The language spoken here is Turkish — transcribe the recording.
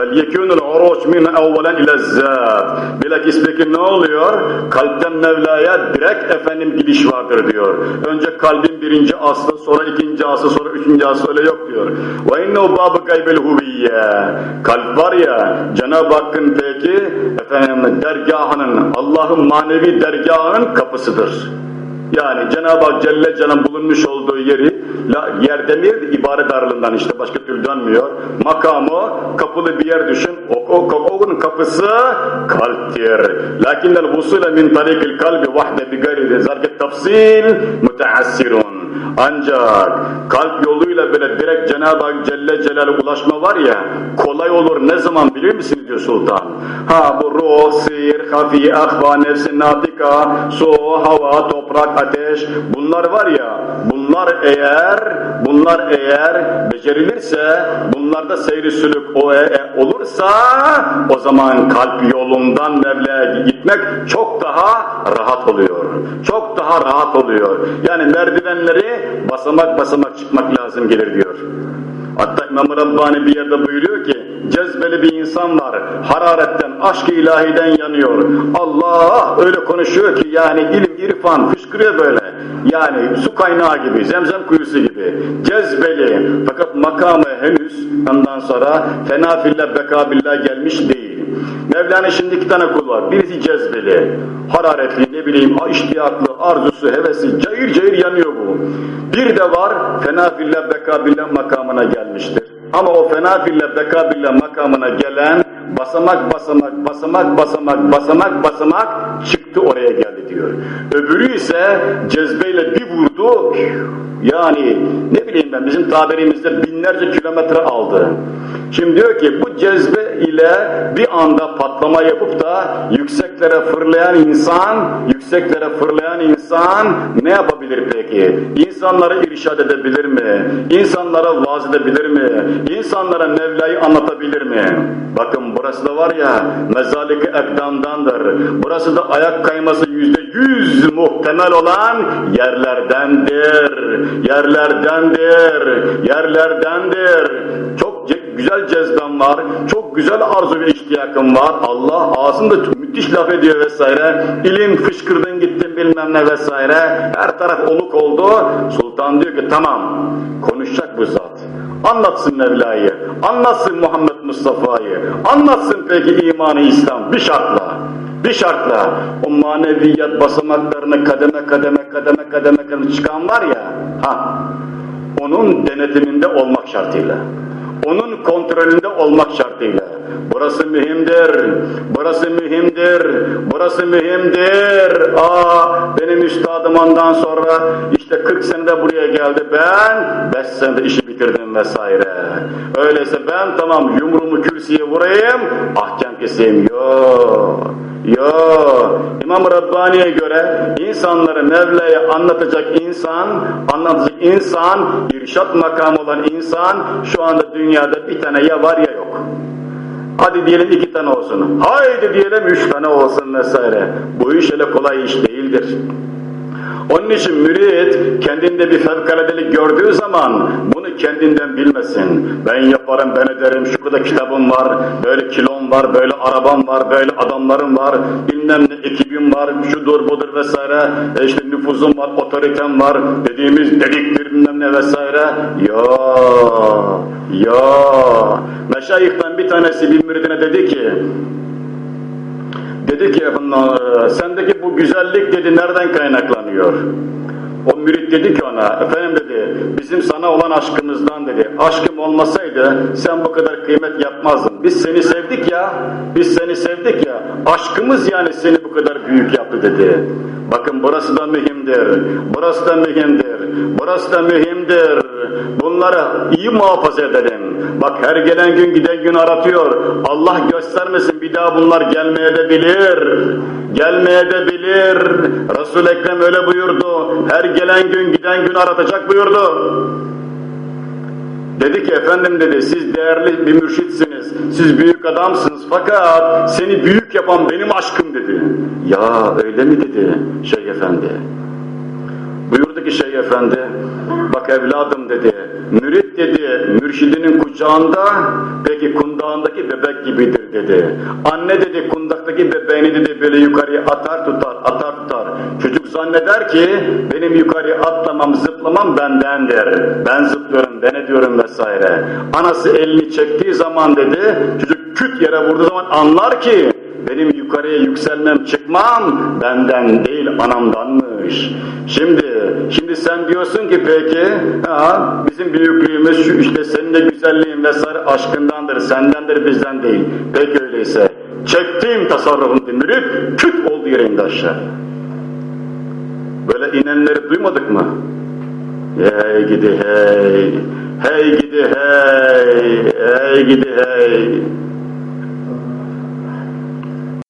Bel yekûnul uruç min evvelen ile zat. Bilakis peki ne oluyor? Kalpten Mevla'ya direkt efendim gidiş vardır diyor. Önce kalbin birinci aslı, sonra ikinci aslı, sonra üçüncü aslı öyle yok diyor. Ve innehu babı gaybel huviyye. Kalp var ya, Cenab-ı Hakk'ın peki efendim dergahının, Allah'ın manevi dergahının kapısıdır. Yani Cenab-ı Hak Celle Celal bulunmuş olduğu yeri yer demir ibaret darlığından işte başka türlü dönmüyor. Makamı kapılı bir yer düşün. O, o, onun kapısı kalptir. Lakinnel vusule min tarikil kalbi vahde bi gayri zalike tafsil müteassirun. Ancak kalp yoluyla böyle direkt Cenab-ı Hak Celle Celal'e ulaşma var ya kolay olur ne zaman bilir misin diyor sultan. Ha bu ruh, sihir, hafi, ahva, nefsin natika, su, hava, toprak, ateş. Bunlar var ya bunlar eğer bunlar eğer becerilirse bunlarda seyri sülük o e, e, olursa o zaman kalp yolundan Mevla'ya gitmek çok daha rahat oluyor. Çok daha rahat oluyor. Yani merdivenleri basamak basamak çıkmak lazım gelir diyor. Hatta İmam-ı Rabbani bir yerde buyuruyor ki cezbeli bir insan var. Hararetten, aşk-ı ilahiden yanıyor. Allah öyle konuşuyor ki yani ilim, irfan fışkırıyor böyle. Yani su kaynağı gibi, zemzem kuyusu gibi. Cezbeli. Fakat makamı henüz ondan sonra fena fillah bekabillah gelmiş değil. Mevlana şimdi iki tane kul var. Birisi cezbeli, hararetli, ne bileyim iştiyaklı, arzusu, hevesi, cayır cayır yanıyor bu. Bir de var fena fillah bekabillah makamına gelmiştir. Ama o fena fillah bekabillah makamına gelen basamak basamak basamak basamak basamak basamak çıktı oraya geldi diyor. Öbürü ise cezbeyle bir vurdu yani ne bileyim ben bizim tabirimizde binlerce kilometre aldı. Şimdi diyor ki bu cezbe ile bir anda patlama yapıp da yükseklere fırlayan insan, yükseklere fırlayan insan ne yapabilir peki? İnsanları irşad edebilir mi? İnsanlara vaaz edebilir mi? İnsanlara Mevla'yı anlatabilir mi? Bakın burası da var ya mezalik ekdamdandır. Burası da ayak kayması yüzde yüz muhtemel olan yerlerdendir. Yerlerdendir. Yerlerdendir. Çok güzel cezbem var, çok güzel arzu ve iştiyakım var. Allah ağzında müthiş laf ediyor vesaire. İlim fışkırdın gittin bilmem ne vesaire. Her taraf oluk oldu. Sultan diyor ki tamam konuşacak bu zat. Anlatsın Mevla'yı, anlatsın Muhammed Mustafa'yı, anlatsın peki imanı İslam bir şartla. Bir şartla o maneviyat basamaklarını kademe kademe kademe kademe kademe çıkan var ya, ha, onun denetiminde olmak şartıyla onun kontrolünde olmak şartıyla. Burası mühimdir, burası mühimdir, burası mühimdir. Aa, benim üstadım ondan sonra işte 40 senede buraya geldi, ben 5 senede işi bitirdim vesaire. Öyleyse ben tamam yumruğumu kürsüye vurayım, ahkam keseyim. Yok. Yo, İmam Rabbani'ye göre insanları Mevla'ya anlatacak insan, anlatacak insan, irşat makamı olan insan şu anda dünyada bir tane ya var ya yok. Hadi diyelim iki tane olsun, haydi diyelim üç tane olsun vesaire. Bu iş öyle kolay iş değildir. Onun için mürit kendinde bir fevkaladelik gördüğü zaman kendinden bilmesin. Ben yaparım, ben ederim, şu kadar kitabım var, böyle kilom var, böyle arabam var, böyle adamlarım var, bilmem ne ekibim var, şudur budur vesaire, e işte nüfuzum var, otoritem var, dediğimiz dediktir bilmem ne vesaire. Ya, ya. Meşayihten bir tanesi bir müridine dedi ki, Dedi ki sendeki bu güzellik dedi nereden kaynaklanıyor? O mürit dedi ki ona, efendim dedi, bizim sana olan aşkımızdan dedi, aşkım olmasaydı sen bu kadar kıymet yapmazdın. Biz seni sevdik ya, biz seni sevdik ya, aşkımız yani seni bu kadar büyük yaptı dedi. Bakın burası da mühimdir, burası da mühimdir, burası da mühimdir. Bunları iyi muhafaza edelim. Bak her gelen gün giden gün aratıyor. Allah göstermesin bir daha bunlar gelmeye de bilir. Gelmeye de bilir. resul Ekrem öyle buyurdu. Her gelen gün giden gün aratacak buyurdu. Dedi ki efendim dedi siz değerli bir mürşitsiniz, siz büyük adamsınız fakat seni büyük yapan benim aşkım dedi. Ya öyle mi dedi Şeyh Efendi. Buyurdu ki Şeyh Efendi, bak evladım dedi, mürit dedi, mürşidinin kucağında, peki kundağındaki bebek gibidir dedi. Anne dedi kundaktaki bebeğini dedi böyle yukarıya atar tutar, atar tutar. Çocuk zanneder ki benim yukarıya atlamam, zıplamam bendendir. Ben zıplıyorum, ben ediyorum vesaire. Anası elini çektiği zaman dedi, çocuk küt yere vurduğu zaman anlar ki benim yukarıya yükselmem, çıkmam benden değil anamdanmış. Şimdi, şimdi sen diyorsun ki peki, ha, bizim büyüklüğümüz şu işte senin de güzelliğin vesaire aşkındandır, sendendir bizden değil. Peki öyleyse çektiğim tasarrufum mürit küt oldu yere indi aşağı. Böyle inenleri duymadık mı? Hey gidi hey, hey gidi hey, hey gidi hey.